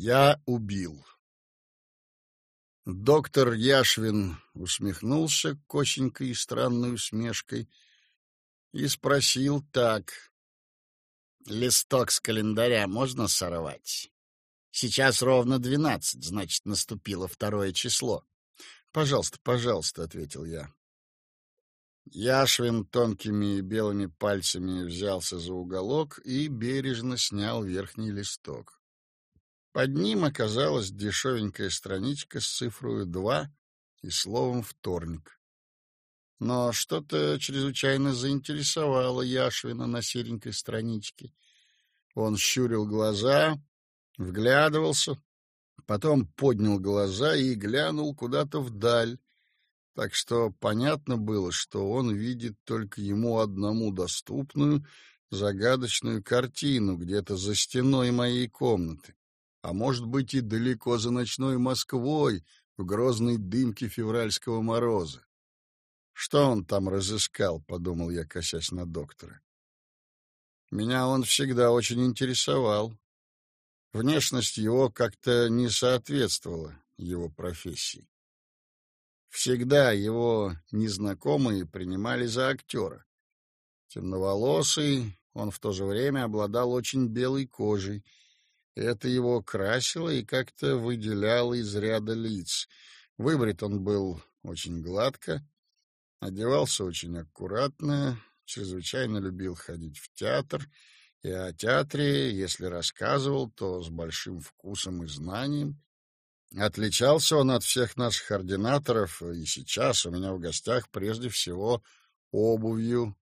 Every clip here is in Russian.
Я убил. Доктор Яшвин усмехнулся косенькой и странной усмешкой и спросил так. «Листок с календаря можно сорвать? Сейчас ровно двенадцать, значит, наступило второе число». «Пожалуйста, пожалуйста», — ответил я. Яшвин тонкими белыми пальцами взялся за уголок и бережно снял верхний листок. Под ним оказалась дешевенькая страничка с цифрой два и словом «вторник». Но что-то чрезвычайно заинтересовало Яшвина на серенькой страничке. Он щурил глаза, вглядывался, потом поднял глаза и глянул куда-то вдаль, так что понятно было, что он видит только ему одному доступную загадочную картину где-то за стеной моей комнаты, а может быть и далеко за ночной Москвой в грозной дымке февральского мороза. Что он там разыскал, подумал я, косясь на доктора. Меня он всегда очень интересовал. Внешность его как-то не соответствовала его профессии. Всегда его незнакомые принимали за актера. Темноволосый, он в то же время обладал очень белой кожей. Это его красило и как-то выделяло из ряда лиц. Выбрит он был очень гладко, одевался очень аккуратно, чрезвычайно любил ходить в театр, и о театре, если рассказывал, то с большим вкусом и знанием. Отличался он от всех наших ординаторов, и сейчас у меня в гостях прежде всего обувью.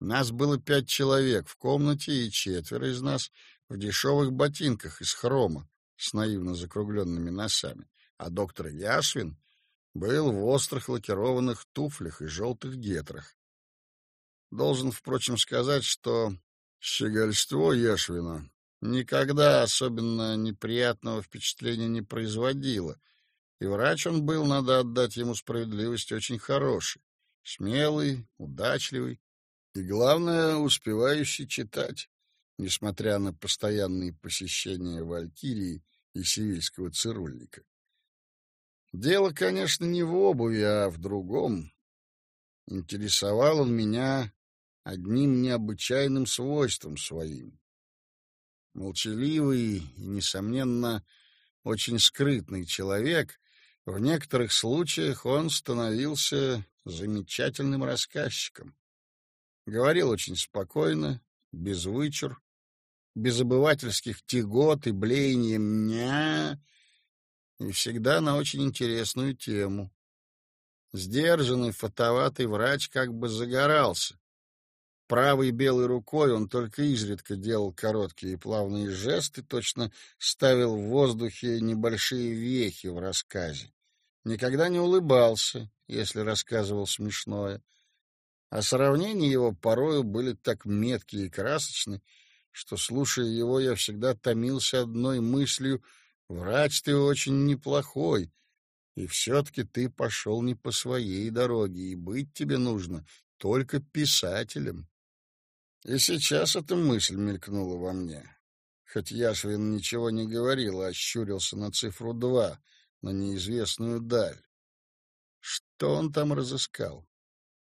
Нас было пять человек в комнате, и четверо из нас в дешевых ботинках из хрома с наивно закругленными носами, а доктор Яшвин был в острых лакированных туфлях и желтых гетрах. Должен, впрочем, сказать, что щегольство Яшвина никогда особенно неприятного впечатления не производило, и врач он был, надо отдать ему справедливость, очень хороший, смелый, удачливый и, главное, успевающий читать, несмотря на постоянные посещения Валькирии и сивильского цирульника. Дело, конечно, не в обуви, а в другом. Интересовал он меня одним необычайным свойством своим. Молчаливый и, несомненно, очень скрытный человек, в некоторых случаях он становился замечательным рассказчиком. Говорил очень спокойно, без вычур, без обывательских тягот и блеяния «ня», и всегда на очень интересную тему. Сдержанный, фотоватый врач как бы загорался, Правой белой рукой он только изредка делал короткие плавные жесты, точно ставил в воздухе небольшие вехи в рассказе. Никогда не улыбался, если рассказывал смешное. А сравнения его порою были так меткие и красочны, что, слушая его, я всегда томился одной мыслью «Врач ты очень неплохой, и все-таки ты пошел не по своей дороге, и быть тебе нужно только писателем». И сейчас эта мысль мелькнула во мне. Хоть Яшвин ничего не говорил, а ощурился на цифру два, на неизвестную даль. Что он там разыскал?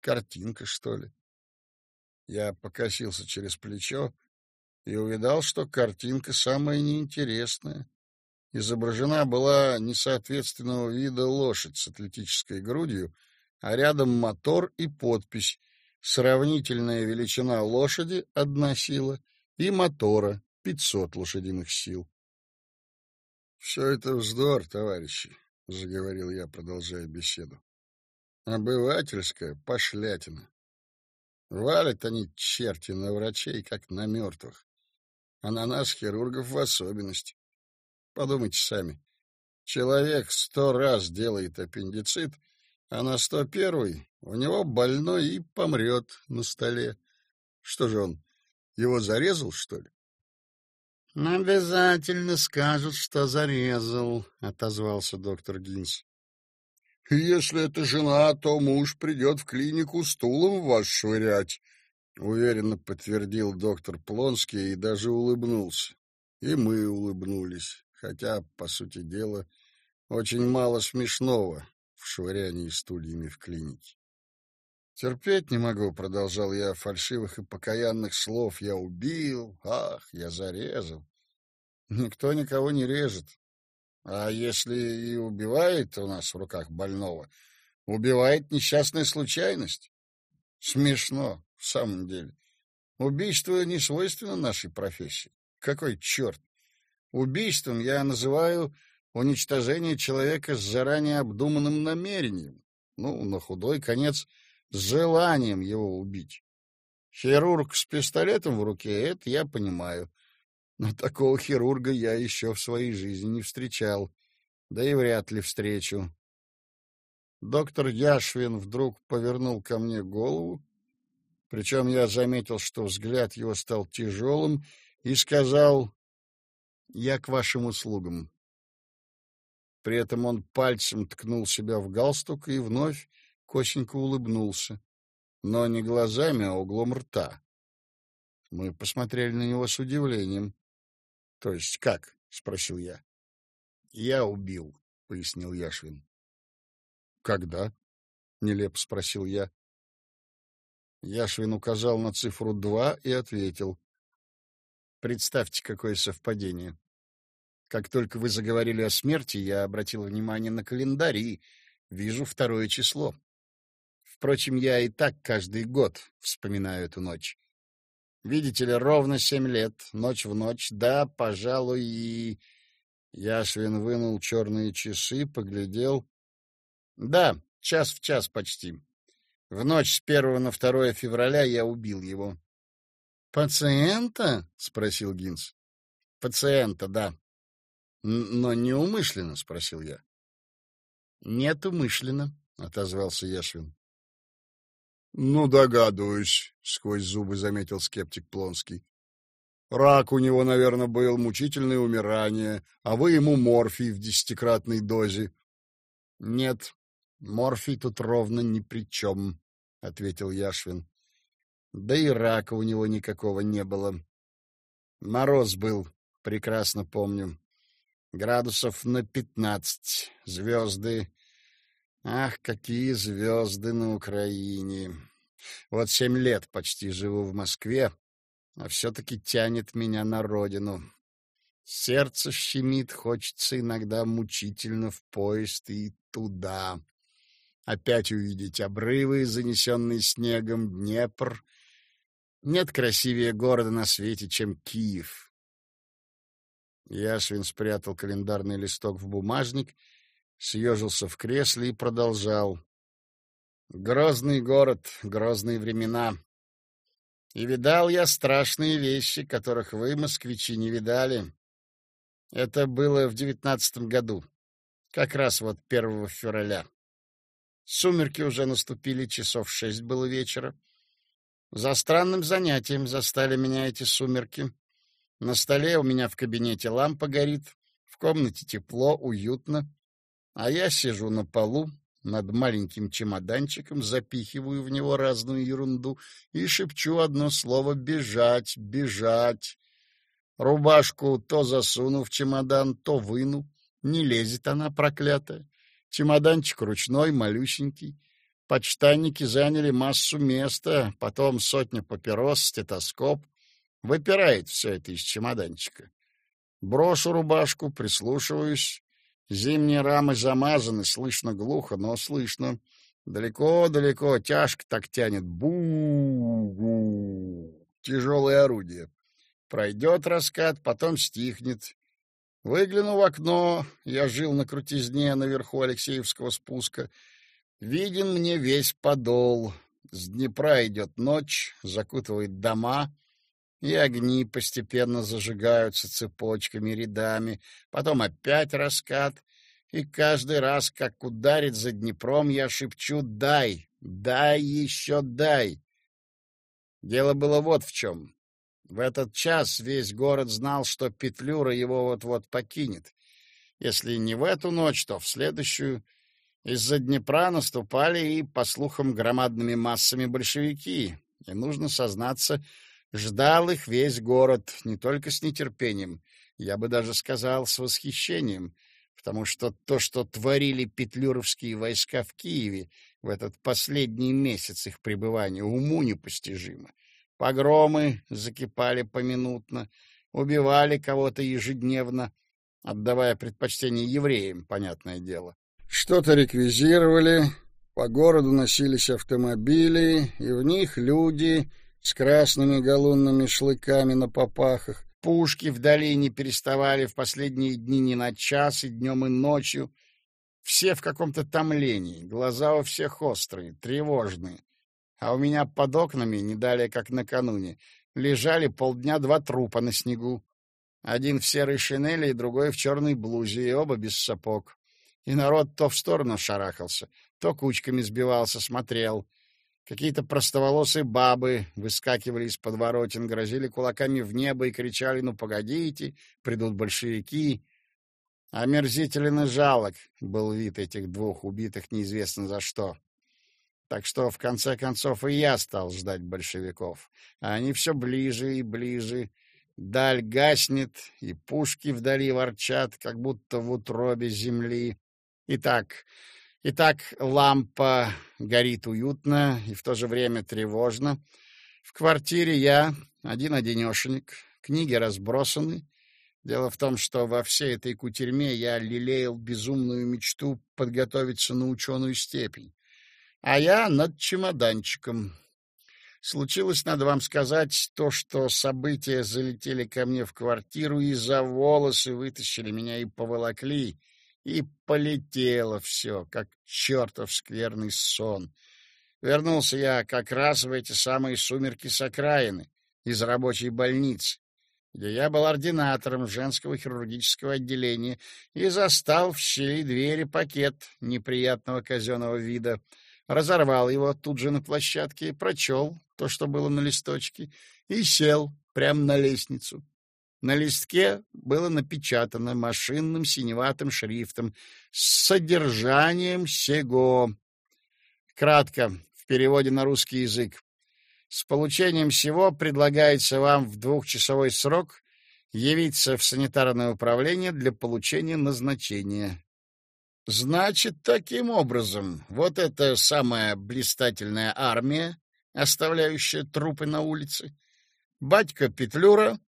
Картинка, что ли? Я покосился через плечо и увидал, что картинка самая неинтересная. Изображена была несоответственного вида лошадь с атлетической грудью, а рядом мотор и подпись Сравнительная величина лошади — одна сила, и мотора — пятьсот лошадиных сил. — Все это вздор, товарищи, — заговорил я, продолжая беседу. — Обывательская пошлятина. Валят они, черти, на врачей, как на мертвых. А на нас, хирургов, в особенности. Подумайте сами. Человек сто раз делает аппендицит — а на сто первый у него больной и помрет на столе. Что же он, его зарезал, что ли? — Обязательно скажут, что зарезал, — отозвался доктор Гинс. — Если это жена, то муж придет в клинику стулом вас швырять, — уверенно подтвердил доктор Плонский и даже улыбнулся. И мы улыбнулись, хотя, по сути дела, очень мало смешного в швырянии стульями в клинике. Терпеть не могу, продолжал я, фальшивых и покаянных слов. Я убил, ах, я зарезал. Никто никого не режет. А если и убивает у нас в руках больного, убивает несчастная случайность. Смешно, в самом деле. Убийство не свойственно нашей профессии. Какой черт! Убийством я называю уничтожение человека с заранее обдуманным намерением. Ну, на худой конец — с желанием его убить. Хирург с пистолетом в руке — это я понимаю. Но такого хирурга я еще в своей жизни не встречал, да и вряд ли встречу. Доктор Яшвин вдруг повернул ко мне голову, причем я заметил, что взгляд его стал тяжелым, и сказал «Я к вашим услугам». При этом он пальцем ткнул себя в галстук и вновь Косенька улыбнулся, но не глазами, а углом рта. Мы посмотрели на него с удивлением. — То есть как? — спросил я. — Я убил, — пояснил Яшвин. — Когда? — нелепо спросил я. Яшвин указал на цифру два и ответил. — Представьте, какое совпадение. Как только вы заговорили о смерти, я обратил внимание на календарь и вижу второе число. Впрочем, я и так каждый год вспоминаю эту ночь. Видите ли, ровно семь лет, ночь в ночь, да, пожалуй, и... Яшвин вынул черные часы, поглядел. Да, час в час почти. В ночь с первого на второе февраля я убил его. «Пациента?» — спросил Гинс. «Пациента, да». «Но неумышленно?» — спросил я. «Нет, умышленно», — отозвался Яшвин. — Ну, догадываюсь, — сквозь зубы заметил скептик Плонский. — Рак у него, наверное, был, мучительное умирание, а вы ему морфий в десятикратной дозе. — Нет, морфий тут ровно ни при чем, — ответил Яшвин. — Да и рака у него никакого не было. Мороз был, прекрасно помню. Градусов на пятнадцать, звезды Ах, какие звезды на Украине! Вот семь лет почти живу в Москве, а все-таки тянет меня на родину. Сердце щемит, хочется иногда мучительно в поезд и туда. Опять увидеть обрывы, занесенные снегом, Днепр. Нет красивее города на свете, чем Киев. Яшвин спрятал календарный листок в бумажник — съежился в кресле и продолжал. Грозный город, грозные времена. И видал я страшные вещи, которых вы, москвичи, не видали. Это было в девятнадцатом году, как раз вот первого февраля. Сумерки уже наступили, часов шесть было вечера. За странным занятием застали меня эти сумерки. На столе у меня в кабинете лампа горит, в комнате тепло, уютно. А я сижу на полу над маленьким чемоданчиком, запихиваю в него разную ерунду и шепчу одно слово «бежать, бежать». Рубашку то засуну в чемодан, то выну. Не лезет она, проклятая. Чемоданчик ручной, малюсенький. Подштанники заняли массу места, потом сотня папирос, стетоскоп. Выпирает все это из чемоданчика. Брошу рубашку, прислушиваюсь. Зимние рамы замазаны, слышно глухо, но слышно. Далеко-далеко, тяжко так тянет. Бу-бу. Тяжелое орудие. Пройдет раскат, потом стихнет. Выгляну в окно, я жил на крутизне наверху Алексеевского спуска. Виден мне весь подол. С Днепра идет ночь, закутывает дома, и огни постепенно зажигаются цепочками, рядами, потом опять раскат, и каждый раз, как ударит за Днепром, я шепчу «дай, дай еще дай». Дело было вот в чем. В этот час весь город знал, что Петлюра его вот-вот покинет. Если не в эту ночь, то в следующую. Из-за Днепра наступали и, по слухам, громадными массами большевики. И нужно сознаться, Ждал их весь город, не только с нетерпением. я бы даже сказал, с восхищением, потому что то, что творили петлюровские войска в Киеве в этот последний месяц их пребывания, уму непостижимо. Погромы закипали поминутно, убивали кого-то ежедневно, отдавая предпочтение евреям, понятное дело. Что-то реквизировали, по городу носились автомобили, и в них люди с красными галунными шлыками на попахах. Пушки вдали не переставали в последние дни ни на час, и днем, и ночью. Все в каком-то томлении, глаза у всех острые, тревожные. А у меня под окнами, не далее как накануне, лежали полдня два трупа на снегу. Один в серой шинели, и другой в черной блузе, и оба без сапог. И народ то в сторону шарахался, то кучками сбивался, смотрел — Какие-то простоволосые бабы выскакивали из подворотен, грозили кулаками в небо и кричали «Ну, погодите, придут большевики!» Омерзителен и жалок был вид этих двух убитых неизвестно за что. Так что, в конце концов, и я стал ждать большевиков. А они все ближе и ближе. Даль гаснет, и пушки вдали ворчат, как будто в утробе земли. Итак, Итак, лампа горит уютно и в то же время тревожно. В квартире я, один-одинешенек, книги разбросаны. Дело в том, что во всей этой кутерьме я лелеял безумную мечту подготовиться на ученую степень. А я над чемоданчиком. Случилось, надо вам сказать, то, что события залетели ко мне в квартиру и за волосы вытащили меня и поволокли — и полетело все, как чертов скверный сон. Вернулся я как раз в эти самые сумерки с окраины, из рабочей больницы, где я был ординатором женского хирургического отделения и застал в щели двери пакет неприятного казенного вида, разорвал его тут же на площадке, прочел то, что было на листочке, и сел прямо на лестницу. На листке было напечатано машинным синеватым шрифтом с содержанием сего. Кратко, в переводе на русский язык. С получением всего предлагается вам в двухчасовой срок явиться в санитарное управление для получения назначения. Значит, таким образом, вот эта самая блистательная армия, оставляющая трупы на улице, батька Петлюра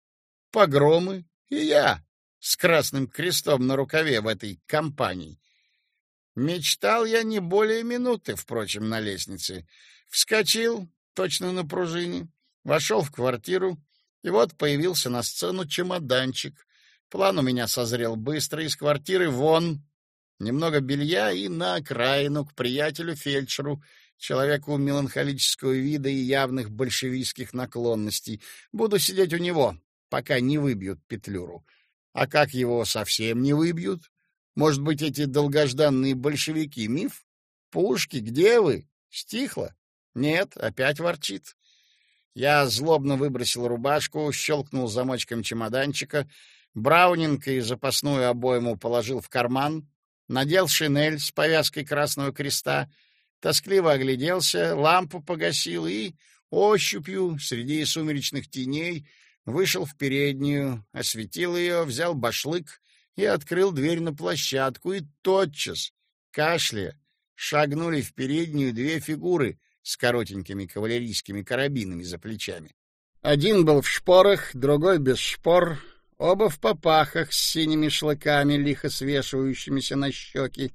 погромы и я с красным крестом на рукаве в этой компании. Мечтал я не более минуты, впрочем, на лестнице. Вскочил, точно на пружине, вошел в квартиру, и вот появился на сцену чемоданчик. План у меня созрел быстро, из квартиры вон, немного белья и на окраину к приятелю-фельдшеру, человеку меланхолического вида и явных большевистских наклонностей. Буду сидеть у него, пока не выбьют Петлюру. А как его совсем не выбьют? Может быть, эти долгожданные большевики — миф? Пушки, где вы? Стихло? Нет, опять ворчит. Я злобно выбросил рубашку, щелкнул замочком чемоданчика, браунинг и запасную обойму положил в карман, надел шинель с повязкой красного креста, тоскливо огляделся, лампу погасил и ощупью среди сумеречных теней вышел в переднюю, осветил ее, взял башлык и открыл дверь на площадку, и тотчас, кашля, шагнули в переднюю две фигуры с коротенькими кавалерийскими карабинами за плечами. Один был в шпорах, другой без шпор, оба в попахах с синими шлыками, лихо свешивающимися на щеки.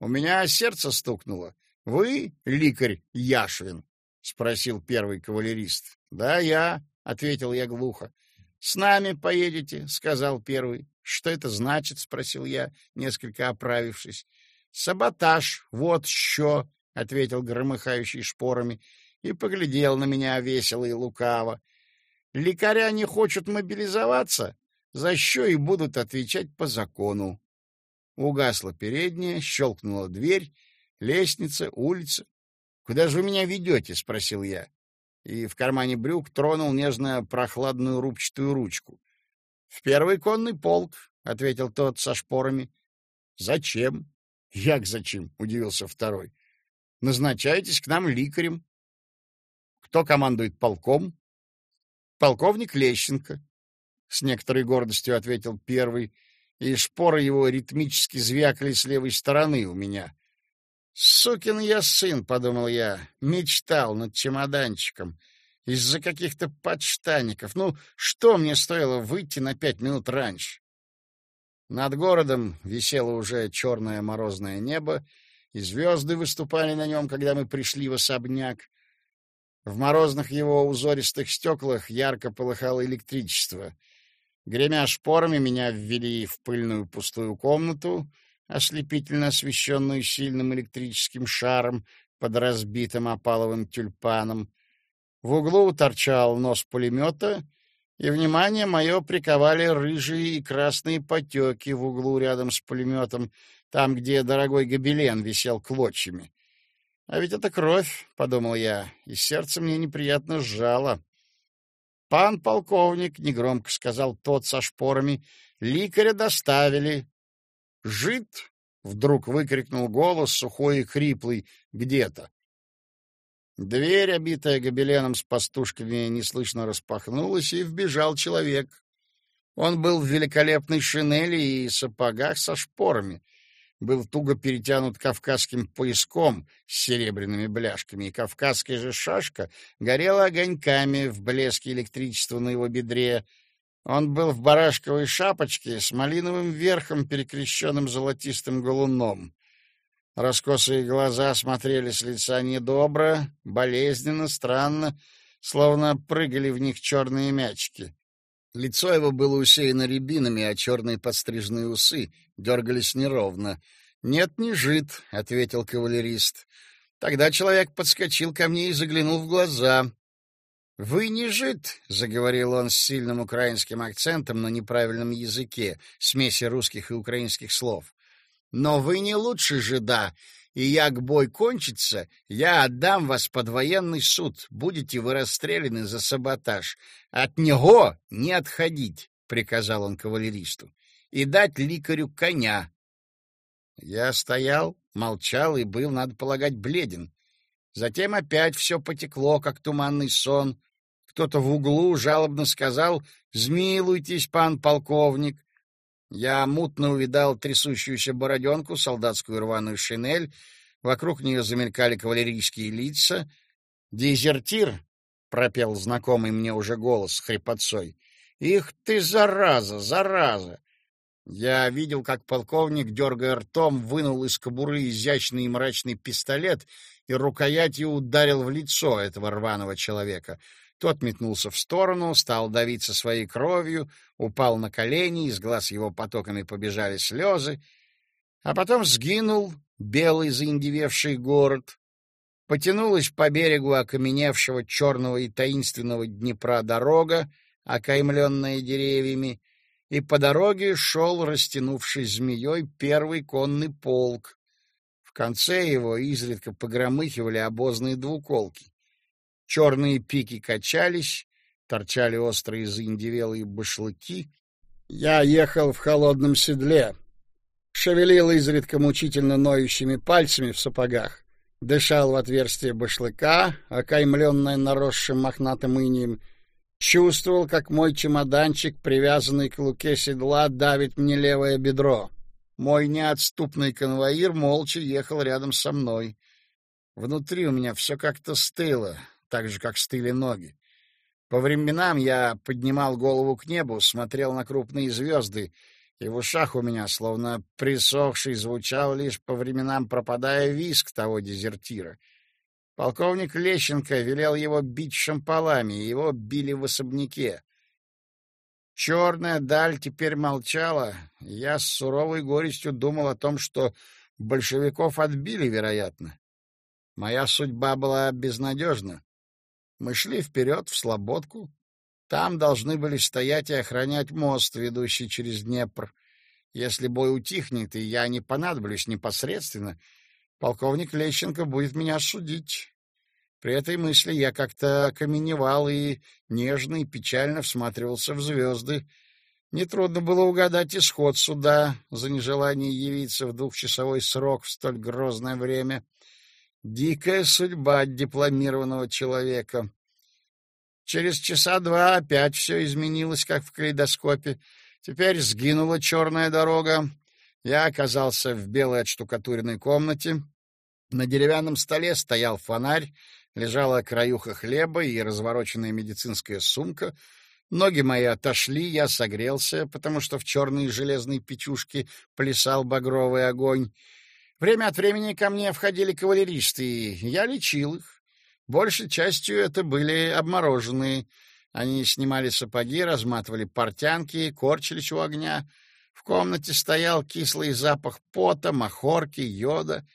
У меня сердце стукнуло. — Вы, ликарь Яшвин? — спросил первый кавалерист. — Да, я, ответил я глухо. С нами поедете, сказал первый. Что это значит? спросил я, несколько оправившись. Саботаж, вот что, ответил громыхающий шпорами и поглядел на меня весело и лукаво. Лекаря не хочут мобилизоваться, за что и будут отвечать по закону. Угасла передняя, щелкнула дверь, лестница, улица. — Куда же вы меня ведете? — спросил я и в кармане брюк тронул нежно прохладную рубчатую ручку. — В первый конный полк, — ответил тот со шпорами. — Зачем? — Як зачем? — удивился второй. — Назначайтесь к нам ликарем. — Кто командует полком? — Полковник Лещенко. — с некоторой гордостью ответил первый, и шпоры его ритмически звякали с левой стороны у меня. «Сукин я сын», — подумал я, — мечтал над чемоданчиком. Из-за каких-то подштанников. Ну, что мне стоило выйти на пять минут раньше? Над городом висело уже черное морозное небо, и звезды выступали на нем, когда мы пришли в особняк. В морозных его узористых стеклах ярко полыхало электричество. Гремя шпорами, меня ввели в пыльную пустую комнату, ослепительно освещенную сильным электрическим шаром под разбитым опаловым тюльпаном. В углу торчал нос пулемета, и внимание мое приковали рыжие и красные потеки в углу рядом с пулеметом, там, где дорогой гобелен висел клочьями. А ведь это кровь, — подумал я, и сердце мне неприятно сжало. — Пан полковник, — негромко сказал тот со шпорами, — ликаря доставили. — Жид! — вдруг выкрикнул голос, сухой и хриплый, где-то. Дверь, обитая гобеленом с пастушками, неслышно распахнулась, и вбежал человек. Он был в великолепной шинели и сапогах со шпорами — был туго перетянут кавказским пояском с серебряными бляшками, и кавказская же шашка горела огоньками в блеске электричества на его бедре. Он был в барашковой шапочке с малиновым верхом, перекрещенным золотистым голуном. Раскосые глаза смотрели с лица недобро, болезненно, странно, словно прыгали в них черные мячики. Лицо его было усеяно рябинами, а черные подстриженные усы дергались неровно. «Нет, не жид», — ответил кавалерист. Тогда человек подскочил ко мне и заглянул в глаза. «Вы не жид», — заговорил он с сильным украинским акцентом на неправильном языке, смеси русских и украинских слов. «Но вы не лучше жида, и як бой кончится, я отдам вас под военный суд, будете вы расстреляны за саботаж. От него не отходить», — приказал он кавалеристу и дать ликарю коня. Я стоял, молчал и был, надо полагать, бледен. Затем опять все потекло, как туманный сон. Кто-то в углу жалобно сказал «Змилуйтесь, пан полковник». Я мутно увидал трясущуюся бороденку, солдатскую рваную шинель. Вокруг нее замелькали кавалерийские лица. «Дезертир!» — пропел знакомый мне уже голос с хрипотцой. «Их ты, зараза, зараза! Я видел, как полковник, дергая ртом, вынул из кобуры изящный и мрачный пистолет и рукоятью ударил в лицо этого рваного человека. Тот метнулся в сторону, стал давиться своей кровью, упал на колени, из глаз его потоками побежали слезы, а потом сгинул белый заиндевевший город. Потянулась по берегу окаменевшего черного и таинственного Днепра дорога, окаймленная деревьями, и по дороге шел, растянувшись змеей, первый конный полк. В конце его изредка погромыхивали обозные двуколки. Черные пики качались, торчали острые заиндевелые башлыки. Я ехал в холодном седле, шевелил изредка мучительно ноющими пальцами в сапогах, дышал в отверстие башлыка, окаймленное наросшим мохнатым инием, Чувствовал, как мой чемоданчик, привязанный к луке седла, давит мне левое бедро. Мой неотступный конвоир молча ехал рядом со мной. Внутри у меня все как-то стыло, так же, как стыли ноги. По временам я поднимал голову к небу, смотрел на крупные звезды, и в ушах у меня, словно присохший, звучал лишь по временам пропадая виск того дезертира — Полковник Лещенко велел его бить шампалами, и его били в особняке. Черная даль теперь молчала, я с суровой горестью думал о том, что большевиков отбили, вероятно. Моя судьба была безнадежна. Мы шли вперед, в Слободку. Там должны были стоять и охранять мост, ведущий через Днепр. Если бой утихнет, и я не понадоблюсь непосредственно, полковник Лещенко будет меня судить. При этой мысли я как-то окаменевал и нежно и печально всматривался в звезды. Нетрудно было угадать исход суда за нежелание явиться в двухчасовой срок в столь грозное время. Дикая судьба дипломированного человека. Через часа два опять все изменилось, как в калейдоскопе. Теперь сгинула черная дорога. Я оказался в белой отштукатуренной комнате. На деревянном столе стоял фонарь, лежала краюха хлеба и развороченная медицинская сумка. Ноги мои отошли, я согрелся, потому что в черной железной печушке плясал багровый огонь. Время от времени ко мне входили кавалеристы, я лечил их. Большей частью это были обмороженные. Они снимали сапоги, разматывали портянки, корчились у огня. В комнате стоял кислый запах пота, махорки, йода.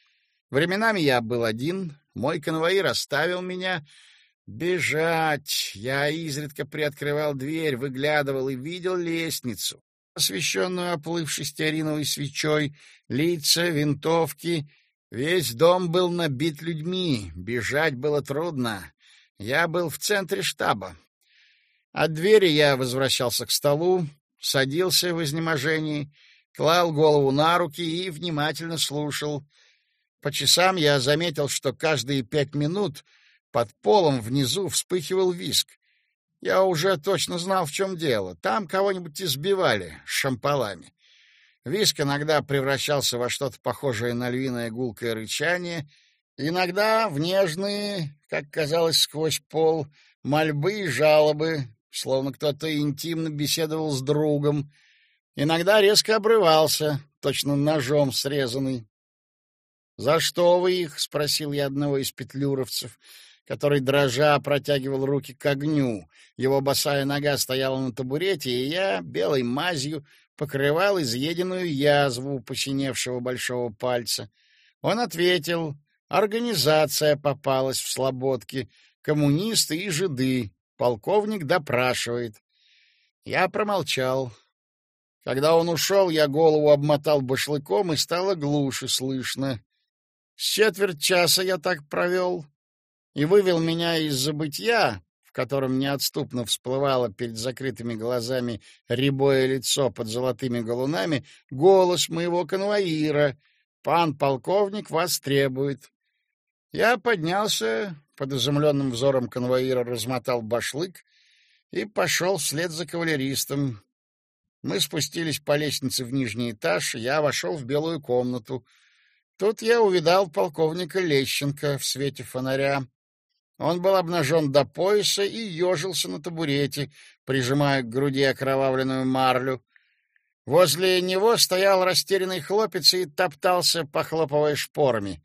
Временами я был один, мой конвоир оставил меня. Бежать! Я изредка приоткрывал дверь, выглядывал и видел лестницу, освещенную оплывшей стеариновой свечой, лица, винтовки. Весь дом был набит людьми, бежать было трудно. Я был в центре штаба. От двери я возвращался к столу, садился в изнеможении, клал голову на руки и внимательно слушал — по часам я заметил, что каждые пять минут под полом внизу вспыхивал виск. Я уже точно знал, в чем дело. Там кого-нибудь избивали шампалами. Виск иногда превращался во что-то похожее на львиное гулкое рычание, иногда в нежные, как казалось сквозь пол, мольбы и жалобы, словно кто-то интимно беседовал с другом. Иногда резко обрывался, точно ножом срезанный. «За что вы их?» — спросил я одного из петлюровцев, который, дрожа, протягивал руки к огню. Его босая нога стояла на табурете, и я белой мазью покрывал изъеденную язву посиневшего большого пальца. Он ответил, организация попалась в слободки, коммунисты и жиды, полковник допрашивает. Я промолчал. Когда он ушел, я голову обмотал башлыком, и стало глуше слышно. С четверть часа я так провел и вывел меня из забытья, в котором неотступно всплывало перед закрытыми глазами рябое лицо под золотыми галунами, голос моего конвоира. «Пан полковник вас требует». Я поднялся, под изумленным взором конвоира размотал башлык и пошел вслед за кавалеристом. Мы спустились по лестнице в нижний этаж, я вошел в белую комнату — Тут я увидал полковника Лещенко в свете фонаря. Он был обнажен до пояса и ежился на табурете, прижимая к груди окровавленную марлю. Возле него стоял растерянный хлопец и топтался, похлопывая шпорами.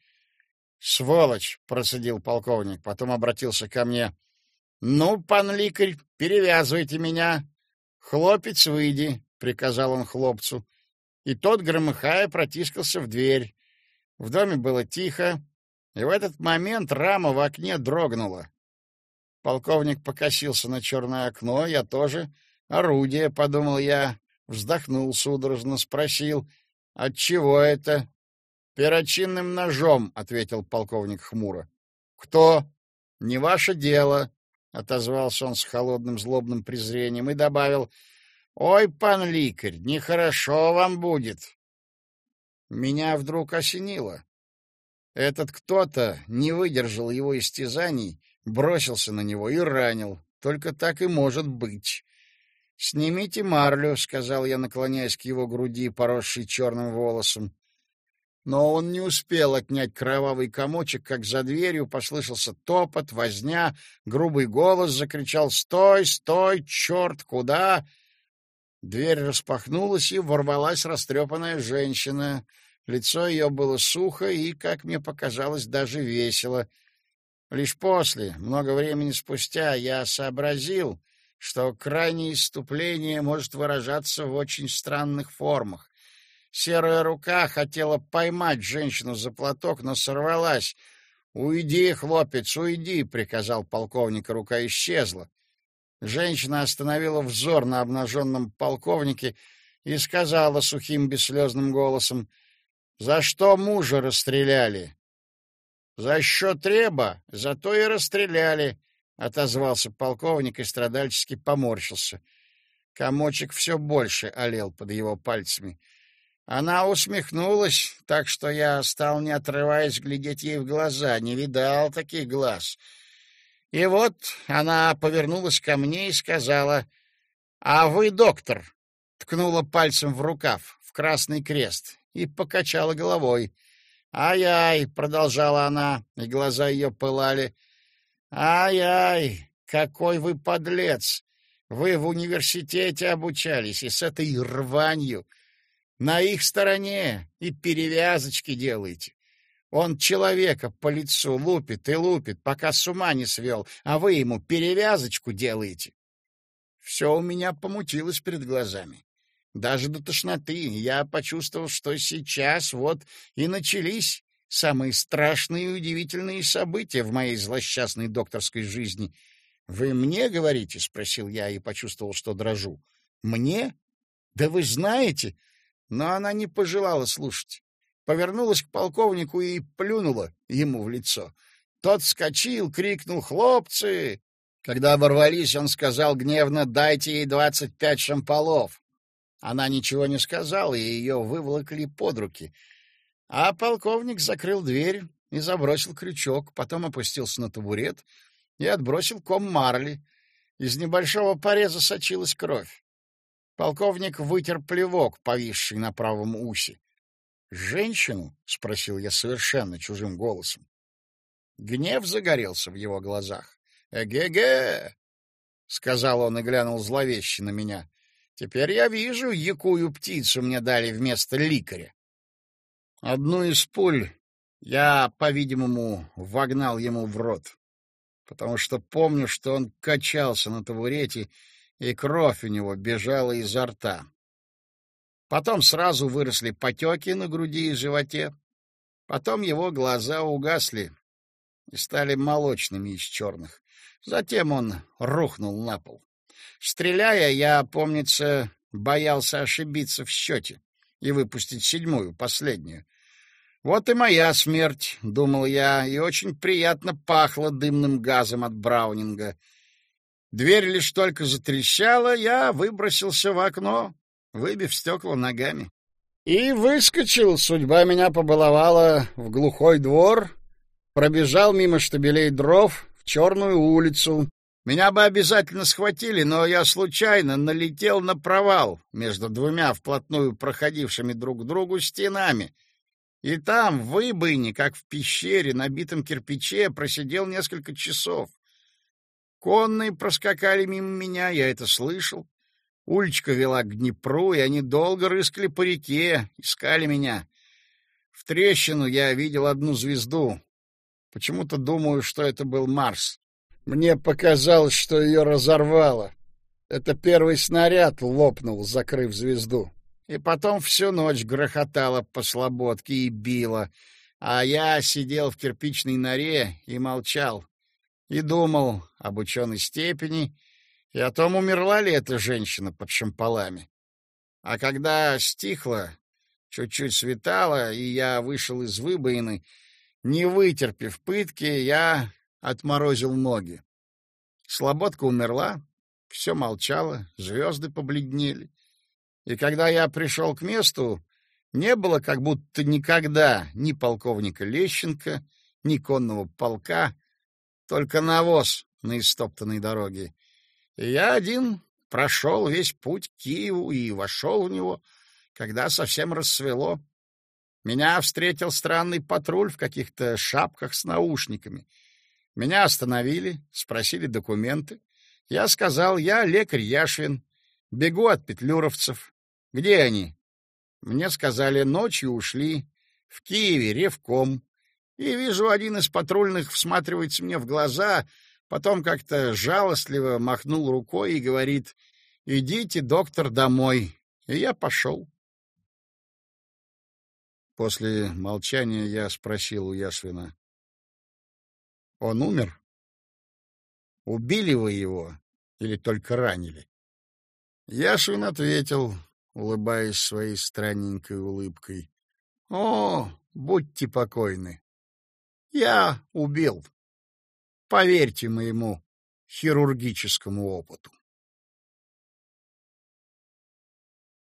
«Сволочь!» — процедил полковник, потом обратился ко мне. «Ну, пан Ликарь, перевязывайте меня!» «Хлопец, выйди!» — приказал он хлопцу. И тот, громыхая, протискался в дверь. В доме было тихо, и в этот момент рама в окне дрогнула. Полковник покосился на черное окно, я тоже. Орудие, подумал я, вздохнул судорожно, спросил, от чего это? Перочинным ножом, ответил полковник хмуро. Кто? Не ваше дело, отозвался он с холодным злобным презрением и добавил: Ой, пан ликарь, нехорошо вам будет. Меня вдруг осенило. Этот кто-то не выдержал его истязаний, бросился на него и ранил. Только так и может быть. «Снимите марлю», — сказал я, наклоняясь к его груди, поросшей черным волосом. Но он не успел отнять кровавый комочек, как за дверью послышался топот, возня, грубый голос закричал «Стой, стой, черт, куда?» Дверь распахнулась, и ворвалась растрепанная женщина. Лицо ее было сухо и, как мне показалось, даже весело. Лишь после, много времени спустя, я сообразил, что крайнее иступление может выражаться в очень странных формах. Серая рука хотела поймать женщину за платок, но сорвалась. «Уйди, хлопец, уйди!» — приказал полковник, рука исчезла. Женщина остановила взор на обнаженном полковнике и сказала сухим бесслезным голосом, «За что мужа расстреляли?» «За счет треба, зато и расстреляли», — отозвался полковник и страдальчески поморщился. Комочек все больше олел под его пальцами. Она усмехнулась, так что я стал, не отрываясь, глядеть ей в глаза. Не видал таких глаз. И вот она повернулась ко мне и сказала, «А вы доктор?» Ткнула пальцем в рукав, в красный крест, и покачала головой. «Ай-ай!» — продолжала она, и глаза ее пылали. «Ай-ай! Какой вы подлец! Вы в университете обучались, и с этой рванью на их стороне и перевязочки делаете. Он человека по лицу лупит и лупит, пока с ума не свел, а вы ему перевязочку делаете. Все у меня помутилось перед глазами. Даже до тошноты я почувствовал, что сейчас вот и начались самые страшные и удивительные события в моей злосчастной докторской жизни. «Вы мне говорите?» — спросил я и почувствовал, что дрожу. «Мне? Да вы знаете!» Но она не пожелала слушать. Повернулась к полковнику и плюнула ему в лицо. Тот вскочил, крикнул «Хлопцы!» Когда ворвались, он сказал гневно «Дайте ей двадцать пять шамполов». Она ничего не сказала, и ее выволокли под руки. А полковник закрыл дверь и забросил крючок, потом опустился на табурет и отбросил ком марли. Из небольшого пореза сочилась кровь. Полковник вытер плевок, повисший на правом усе. «Женщину?» — спросил я совершенно чужим голосом. Гнев загорелся в его глазах. «Эге-ге!» — сказал он и глянул зловеще на меня. «Теперь я вижу, якую птицу мне дали вместо ликаря». Одну из пуль я, по-видимому, вогнал ему в рот, потому что помню, что он качался на табурете, и кровь у него бежала изо рта. Потом сразу выросли потеки на груди и животе. Потом его глаза угасли и стали молочными из черных. Затем он рухнул на пол. Стреляя, я, помнится, боялся ошибиться в счете и выпустить седьмую, последнюю. Вот и моя смерть, — думал я, и очень приятно пахло дымным газом от Браунинга. Дверь лишь только затрещала, я выбросился в окно, выбив стекла ногами. И выскочил, судьба меня побаловала в глухой двор, пробежал мимо штабелей дров в черную улицу. Меня бы обязательно схватили, но я случайно налетел на провал между двумя вплотную проходившими друг к другу стенами. И там, в выбойне, как в пещере, набитом кирпиче, просидел несколько часов. Конные проскакали мимо меня, я это слышал. Уличка вела к Днепру, и они долго рыскали по реке, искали меня. В трещину я видел одну звезду. Почему-то думаю, что это был Марс. Мне показалось, что ее разорвало. Это первый снаряд лопнул, закрыв звезду. И потом всю ночь грохотало по слободке и било, а я сидел в кирпичной норе и молчал, и думал об ученой степени и о том, умерла ли эта женщина под шампалами. А когда стихло, чуть-чуть светало, и я вышел из выбоины, не вытерпев пытки, я отморозил ноги. Слободка умерла, все молчало, звезды побледнели. И когда я пришел к месту, не было как будто никогда ни полковника Лещенко, ни конного полка, только навоз на истоптанной дороге. И я один прошел весь путь к Киеву и вошел в него, когда совсем рассвело. Меня встретил странный патруль в каких-то шапках с наушниками. Меня остановили, спросили документы. Я сказал, я лекарь Яшвин, бегу от петлюровцев. Где они? Мне сказали, ночью ушли, в Киеве, ревком. И вижу, один из патрульных всматривается мне в глаза — Потом как-то жалостливо махнул рукой и говорит, «Идите, доктор, домой». И я пошел. После молчания я спросил у Яшвина, «Он умер? Убили вы его или только ранили?» Яшвин ответил, улыбаясь своей странненькой улыбкой, «О, будьте покойны, я убил». Поверьте моему хирургическому опыту.